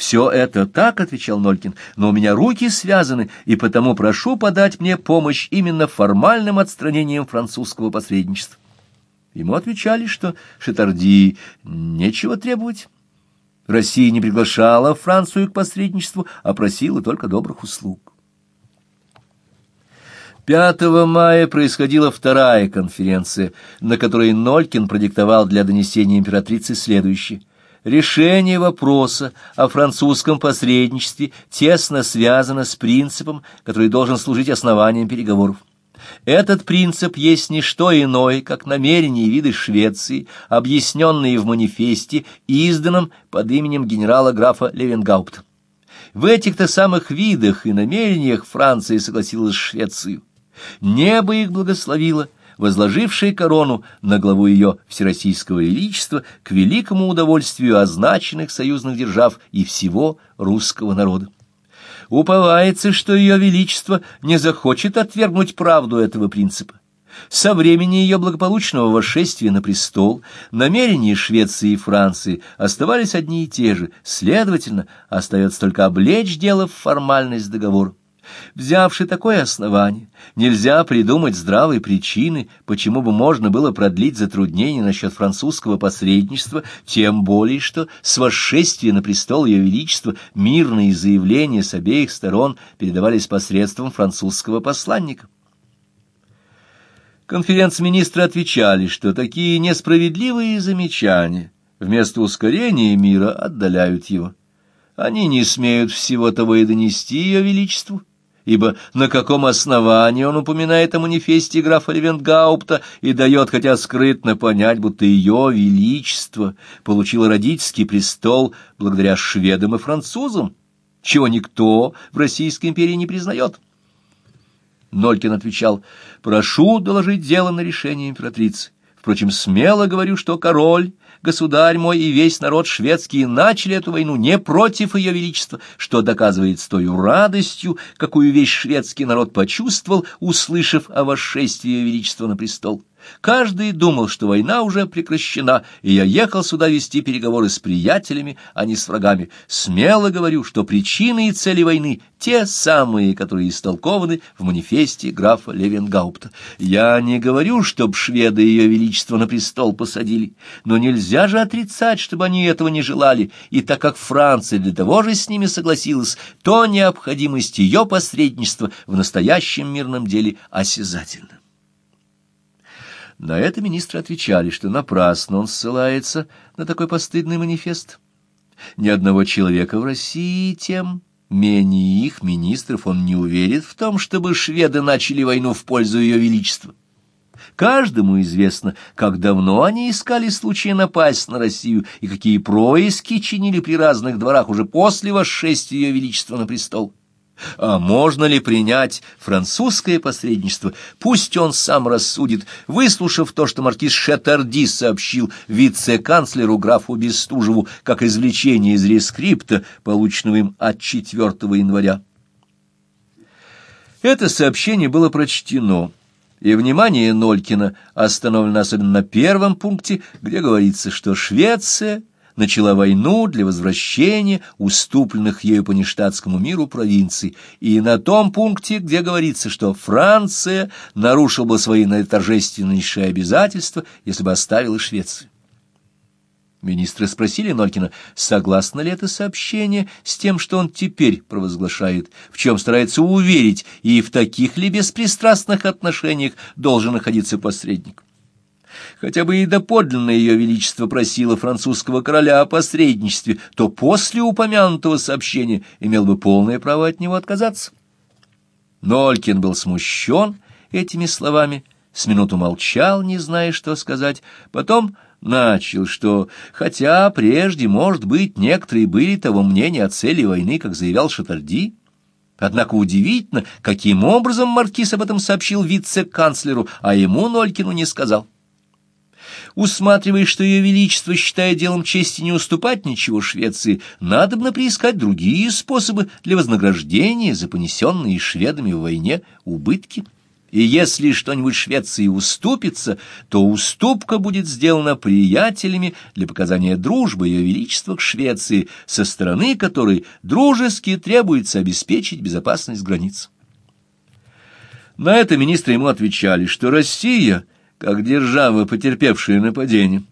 «Все это так», — отвечал Нолькин, — «но у меня руки связаны, и потому прошу подать мне помощь именно формальным отстранением французского посредничества». Ему отвечали, что Шетарди нечего требовать. Россия не приглашала Францию к посредничеству, а просила только добрых услуг. 5 мая происходила вторая конференция, на которой Нолькин продиктовал для донесения императрицы следующее. Решение вопроса о французском посредничестве тесно связано с принципом, который должен служить основанием переговоров. Этот принцип есть не что иное, как намерения и виды Швеции, объясненные в манифесте, изданном под именем генерала графа Левенгаупта. В этих-то самых видах и намерениях Франция согласилась с Швецией. Небо их благословило, возложившее корону на главу ее Всероссийского Величества к великому удовольствию означенных союзных держав и всего русского народа уповается, что ее величество не захочет отвергнуть правду этого принципа. Со времени ее благополучного восшествия на престол намерения Швеции и Франции оставались одни и те же, следовательно, остается только облечь дело в формальность договора. Взявши такое основание, нельзя придумать здравой причины, почему бы можно было продлить затруднения насчет французского посредничества, тем более, что с восшествия на престол Ее Величества мирные заявления с обеих сторон передавались посредством французского посланника. Конференц-министры отвечали, что такие несправедливые замечания вместо ускорения мира отдаляют его. Они не смеют всего того и донести Ее Величеству, ибо на каком основании он упоминает о манифесте графа Левенгаупта и дает, хотя скрытно, понять, будто ее величество получило родительский престол благодаря шведам и французам, чего никто в Российской империи не признает. Нолькин отвечал, «Прошу доложить дело на решение императрицы. Впрочем, смело говорю, что король государь мой и весь народ шведский начали эту войну не против ее величества, что доказывает с той радостью, какую весь шведский народ почувствовал, услышав о восшествии ее величества на престол. Каждый думал, что война уже прекращена, и я ехал сюда вести переговоры с приятелями, а не с врагами. Смело говорю, что причины и цели войны те самые, которые истолкованы в манифесте графа Левенгаупта. Я не говорю, чтоб шведы ее величество на престол посадили, но нельзя же отрицать, чтобы они этого не желали, и так как Франция для того же с ними согласилась, то необходимость ее посредничества в настоящем мирном деле осязательна. На это министры отвечали, что напрасно он ссылается на такой постыдный манифест. Ни одного человека в России тем, менее их министров, он не уверит в том, чтобы шведы начали войну в пользу ее величества. Каждому известно, как давно они искали случая напасть на Россию и какие происки чинили при разных дворах уже после восшествия ее величества на престол. А можно ли принять французское посредничество? Пусть он сам рассудит, выслушав то, что маркиз Шатарди сообщил вице-канцлеру графу Бестужеву как извлечение из рескрипта, полученного им от 4 января. Это сообщение было прочтено, и внимание Нолькина остановлено особенно на первом пункте, где говорится, что Швеция начала войну для возвращения уступленных ею по нештатскому миру провинций, и на том пункте, где говорится, что Франция нарушила бы свои наиторжественнейшие обязательства, если бы оставила Швецию. Министры спросили Нолькина, согласно ли это сообщение с тем, что он теперь провозглашает, в чем старается уверить, и в таких ли беспристрастных отношениях должен находиться посредник хотя бы и доподлинно ее величество просило французского короля о посредничестве, то после упомянутого сообщения имел бы полное право от него отказаться. Нолькин был смущен этими словами, с минуту молчал, не зная, что сказать, потом начал, что, хотя прежде, может быть, некоторые были того мнения о цели войны, как заявлял Шатарди, Однако удивительно, каким образом маркиз об этом сообщил вице-канцлеру, а ему Нолькину не сказал усматривая, что ее величество считает делом чести не уступать ничего Швеции, надобно приискать другие способы для вознаграждения за понесенные шведами в войне убытки. И если что-нибудь Швеции уступится, то уступка будет сделана приятелями для показания дружбы Ее Величества к Швеции, со стороны которой дружески требуется обеспечить безопасность границ. На это министры ему отвечали, что Россия, как держава, потерпевшая нападение,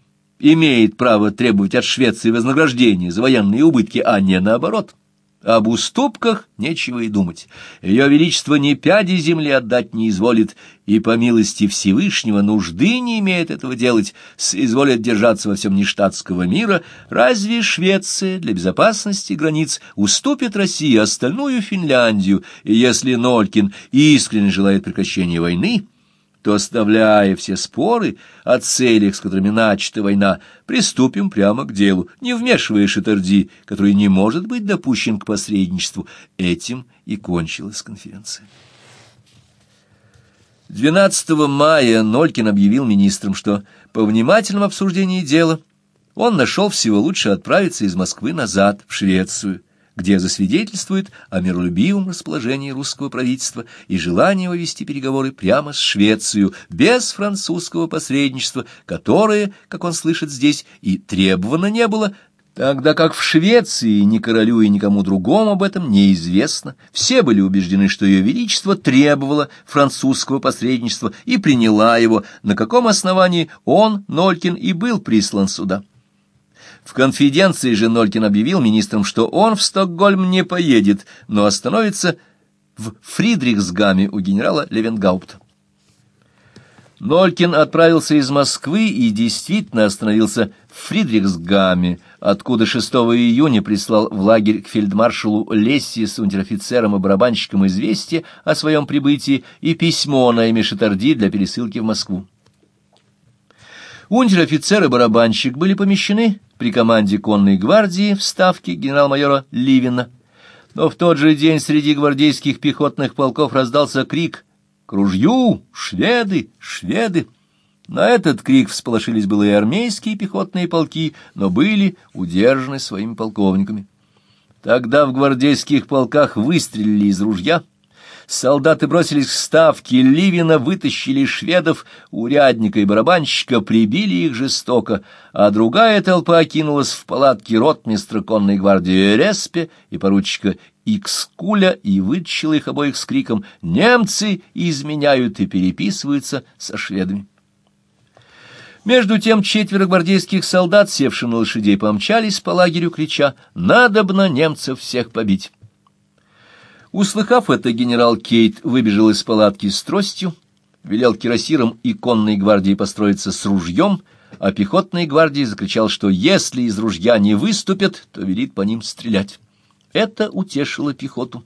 имеет право требовать от Швеции вознаграждения за военные убытки, а не наоборот. Об уступках нечего и думать. Ее Величество ни пяди земли отдать не изволит, и по милости Всевышнего нужды не имеет этого делать, изволит держаться во всем нештатского мира, разве Швеция для безопасности границ уступит России остальную Финляндию, если Нолькин искренне желает прекращения войны, то, оставляя все споры о целях, с которыми начата война, приступим прямо к делу, не вмешивая Шатарди, который не может быть допущен к посредничеству. Этим и кончилась конференция. 12 мая Нолькин объявил министрам, что по внимательному обсуждению дела он нашел всего лучше отправиться из Москвы назад, в Швецию, где засвидетельствует о миролюбивом расположении русского правительства и желании его вести переговоры прямо с Швецией, без французского посредничества, которое, как он слышит здесь, и требовано не было, тогда как в Швеции ни королю и никому другому об этом неизвестно. Все были убеждены, что ее величество требовало французского посредничества и приняла его, на каком основании он, Нолькин, и был прислан сюда. В конфиденции же Нолькин объявил министрам, что он в Стокгольм не поедет, но остановится в Фридрихсгаме у генерала Левенгаупта. Нолькин отправился из Москвы и действительно остановился в Фридрихсгаме, откуда 6 июня прислал в лагерь к фельдмаршалу Лесси с унтер-офицером и барабанщиком известие о своем прибытии и письмо на имя Шатарди для пересылки в Москву. Унтер-офицер и барабанщик были помещены при команде конной гвардии в ставке генерал-майора Ливина. Но в тот же день среди гвардейских пехотных полков раздался крик «К ружью! Шведы! Шведы!» На этот крик всполошились было и армейские пехотные полки, но были удержаны своими полковниками. Тогда в гвардейских полках выстрелили из ружья — Солдаты бросились к ставке, Ливина вытащили шведов, урядника и барабанщика прибили их жестоко, а другая толпа кинулась в палатки ротмистра конной гвардии Респе и поручика Икскуля и вытащила их обоих с криком «Немцы изменяют и переписываются со шведами». Между тем четверо гвардейских солдат, севшие на лошадей, помчались по лагерю, крича «Надобно немцев всех побить!» Услыхав это, генерал Кейт выбежал из палатки с тростью, велел кирасирам и конной гвардии построиться с ружьем, а пехотной гвардии закричал, что если из ружья не выступят, то велит по ним стрелять. Это утешило пехоту.